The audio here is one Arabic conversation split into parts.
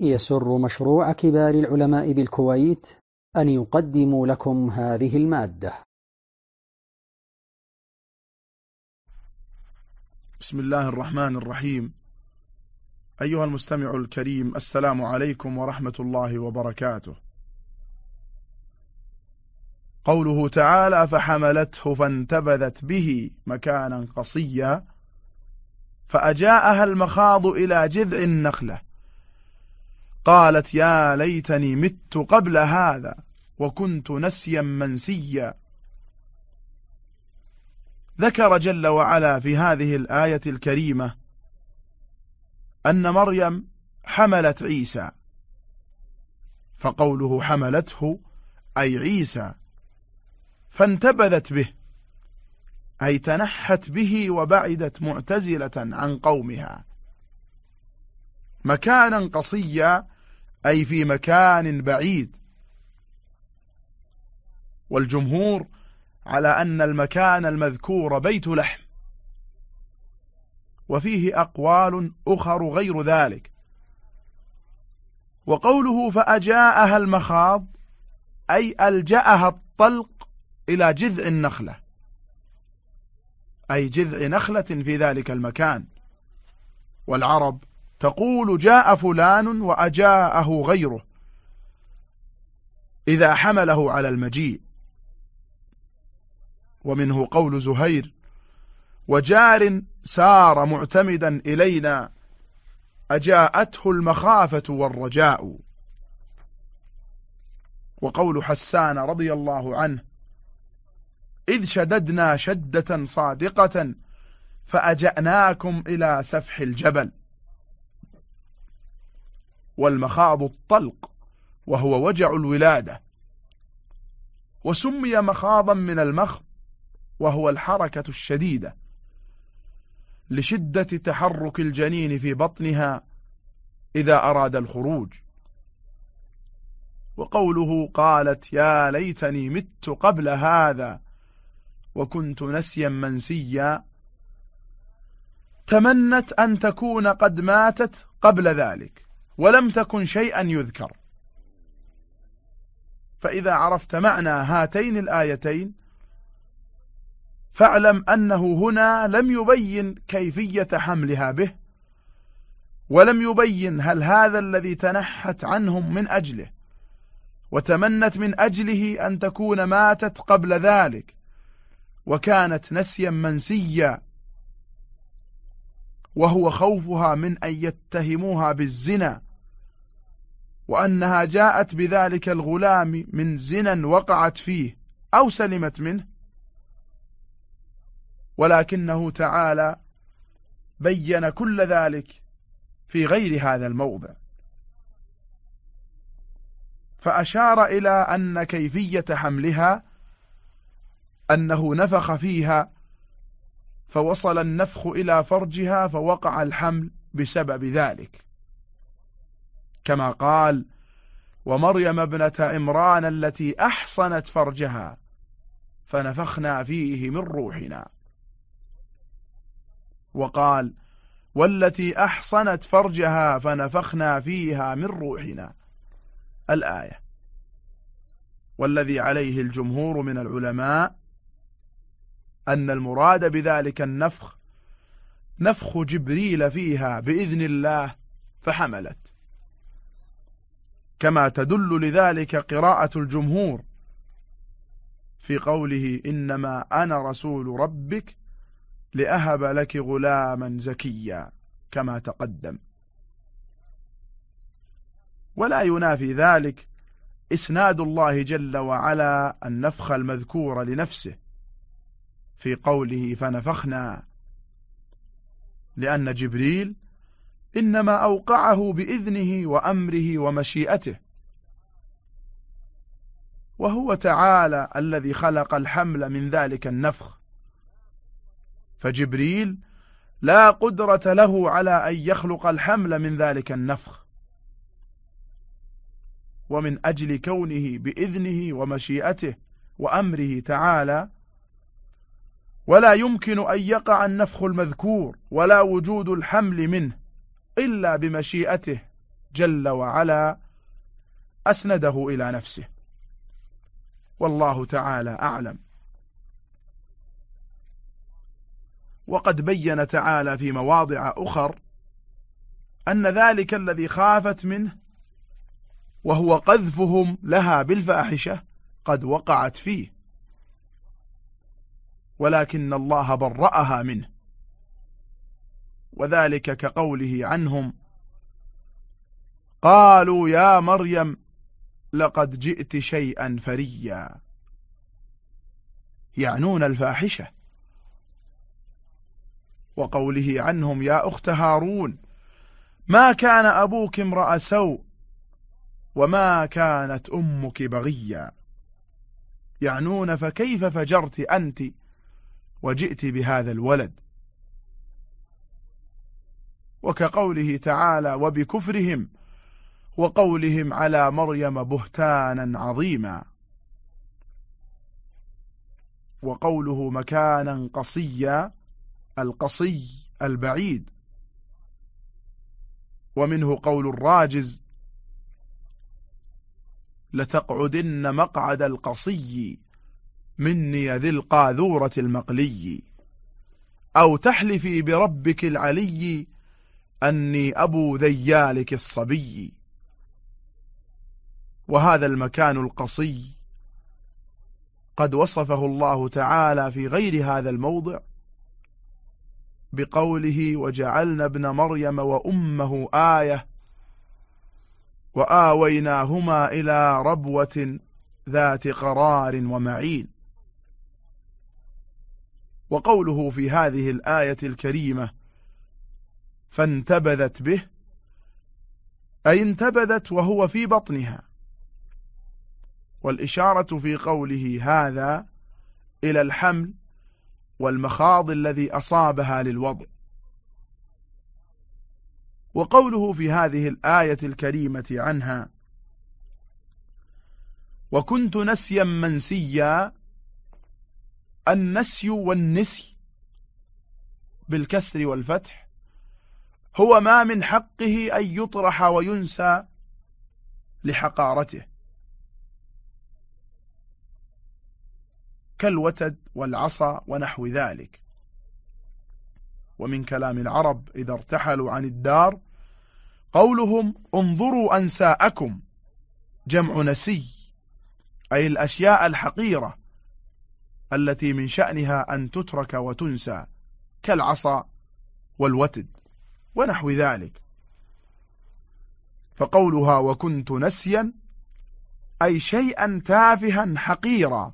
يسر مشروع كبار العلماء بالكويت أن يقدم لكم هذه المادة. بسم الله الرحمن الرحيم. أيها المستمع الكريم السلام عليكم ورحمة الله وبركاته. قوله تعالى فحملته فانتبذت به مكانا قصيا فأجاءها المخاض إلى جذع النخلة. قالت يا ليتني مت قبل هذا وكنت نسيا منسيا. ذكر جل وعلا في هذه الآية الكريمة أن مريم حملت عيسى فقوله حملته أي عيسى فانتبذت به أي تنحت به وبعدت معتزلة عن قومها. مكانا قصيا أي في مكان بعيد. والجمهور على أن المكان المذكور بيت لحم. وفيه أقوال أخر غير ذلك. وقوله فأجاءها المخاض أي ألجأها الطلق إلى جذع النخلة. أي جذع نخلة في ذلك المكان. والعرب تقول جاء فلان وأجاءه غيره. إذا حمله على المجيء. ومنه قول زهير وجار سار معتمدا إلينا أجاءته المخافة والرجاء. وقول حسان رضي الله عنه إذ شددنا شدة صادقة فأجأناكم إلى سفح الجبل. والمخاض الطلق وهو وجع الولادة. وسمي مخاضا من المخض وهو الحركة الشديدة. لشدة تحرك الجنين في بطنها إذا أراد الخروج. وقوله قالت يا ليتني مت قبل هذا وكنت نسيا منسيا تمنت أن تكون قد ماتت قبل ذلك. ولم تكن شيئا يذكر. فإذا عرفت معنى هاتين الآيتين فاعلم أنه هنا لم يبين كيفية حملها به ولم يبين هل هذا الذي تنحت عنهم من أجله وتمنت من أجله أن تكون ماتت قبل ذلك وكانت نسيا منسيا وهو خوفها من أن يتهموها بالزنا. وأنها جاءت بذلك الغلام من زنا وقعت فيه أو سلمت منه. ولكنه تعالى بين كل ذلك في غير هذا الموضع. فأشار إلى أن كيفية حملها أنه نفخ فيها فوصل النفخ إلى فرجها فوقع الحمل بسبب ذلك. كما قال ومريم ابنة عمران التي أحصنت فرجها فنفخنا فيه من روحنا. وقال والتي أحصنت فرجها فنفخنا فيها من روحنا. الآية. والذي عليه الجمهور من العلماء أن المراد بذلك النفخ نفخ جبريل فيها بإذن الله فحملت. كما تدل لذلك قراءة الجمهور في قوله إنما أنا رسول ربك لأهب لك غلاما زكيا كما تقدم. ولا ينافي ذلك إسناد الله جل وعلا النفخ المذكور لنفسه في قوله فنفخنا لأن جبريل إنما أوقعه بإذنه وأمره ومشيئته. وهو تعالى الذي خلق الحمل من ذلك النفخ. فجبريل لا قدرة له على أن يخلق الحمل من ذلك النفخ. ومن أجل كونه بإذنه ومشيئته وأمره تعالى ولا يمكن أن يقع النفخ المذكور ولا وجود الحمل منه. إلا بمشيئته جل وعلا أسنده إلى نفسه. والله تعالى أعلم. وقد بين تعالى في مواضع أخر أن ذلك الذي خافت منه وهو قذفهم لها بالفاحشة قد وقعت فيه. ولكن الله برأها منه. وذلك كقوله عنهم قالوا يا مريم لقد جئت شيئا فريا. يعنون الفاحشة. وقوله عنهم يا أخت هارون ما كان أبوك امرأ سوء وما كانت أمك بغيا. يعنون فكيف فجرت أنت وجئت بهذا الولد؟ وكقوله تعالى وبكفرهم وقولهم على مريم بهتانا عظيما. وقوله مكانا قصيا القصي البعيد. ومنه قول الراجز لتقعدن مقعد القصي مني ذي القاذورة المقلي. أو تحلفي بربك العلي أني أبو ذيالك الصبي. وهذا المكان القصي. قد وصفه الله تعالى في غير هذا الموضع. بقوله وجعلنا ابن مريم وأمه آية وآويناهما إلى ربوة ذات قرار ومعين وقوله في هذه الآية الكريمة فانتبذت به أي انتبذت وهو في بطنها. والإشارة في قوله هذا إلى الحمل والمخاض الذي أصابها للوضع. وقوله في هذه الآية الكريمة عنها وكنت نسيا منسيا النسي والنسي بالكسر والفتح هو ما من حقه أن يطرح وينسى لحقارته. كالوتد والعصا ونحو ذلك. ومن كلام العرب إذا ارتحلوا عن الدار قولهم انظروا أنساءكم جمع نسي أي الأشياء الحقيرة التي من شأنها أن تترك وتنسى كالعصا والوتد. ونحو ذلك. فقولها وكنت نسيا أي شيئا تافها حقيرا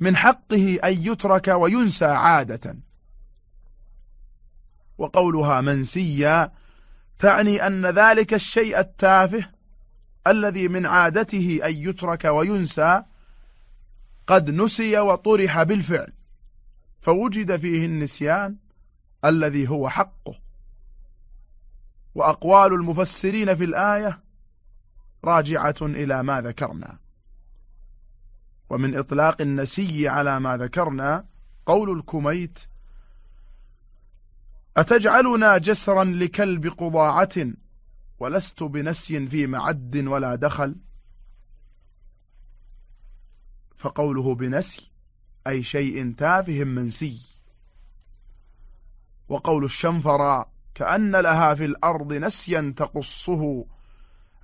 من حقه أن يترك وينسى عادة. وقولها منسيا تعني أن ذلك الشيء التافه الذي من عادته أن يترك وينسى قد نسي وطرح بالفعل فوجد فيه النسيان الذي هو حقه. وأقوال المفسرين في الآية راجعة إلى ما ذكرنا. ومن إطلاق النسي على ما ذكرنا قول الكميت أتجعلنا جسرا لكلب قضاعة ولست بنسي في معد ولا دخل؟ فقوله بنسي أي شيء تافه منسي وقول الشنفرة كأن لها في الأرض نسيا تقصه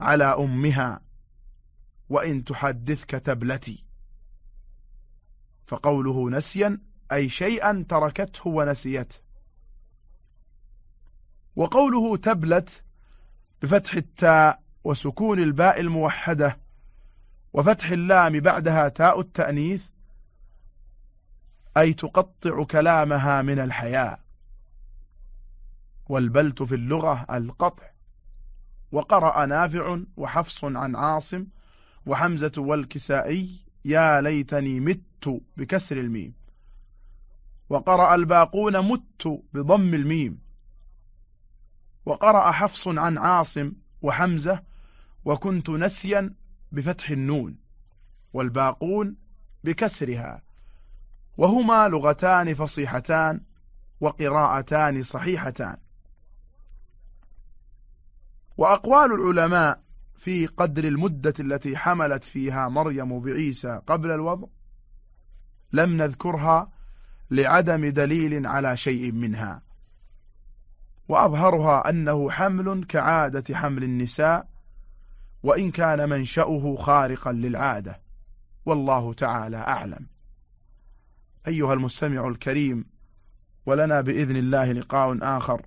على أمها وإن تحدثك تبلتي. فقوله نسيا أي شيئا تركته ونسيته. وقوله تبلت بفتح التاء وسكون الباء الموحدة وفتح اللام بعدها تاء التأنيث أي تقطع كلامها من الحياء. والبلت في اللغة القطع. وقرأ نافع وحفص عن عاصم وحمزة والكسائي يا ليتني مت بكسر الميم. وقرأ الباقون مت بضم الميم. وقرأ حفص عن عاصم وحمزة وكنت نسيا بفتح النون والباقون بكسرها. وهما لغتان فصيحتان وقراءتان صحيحتان. وأقوال العلماء في قدر المدة التي حملت فيها مريم بعيسى قبل الوضع لم نذكرها لعدم دليل على شيء منها. وأظهرها أنه حمل كعادة حمل النساء وإن كان منشأه خارقا للعادة. والله تعالى أعلم. أيها المستمع الكريم ولنا بإذن الله لقاء آخر.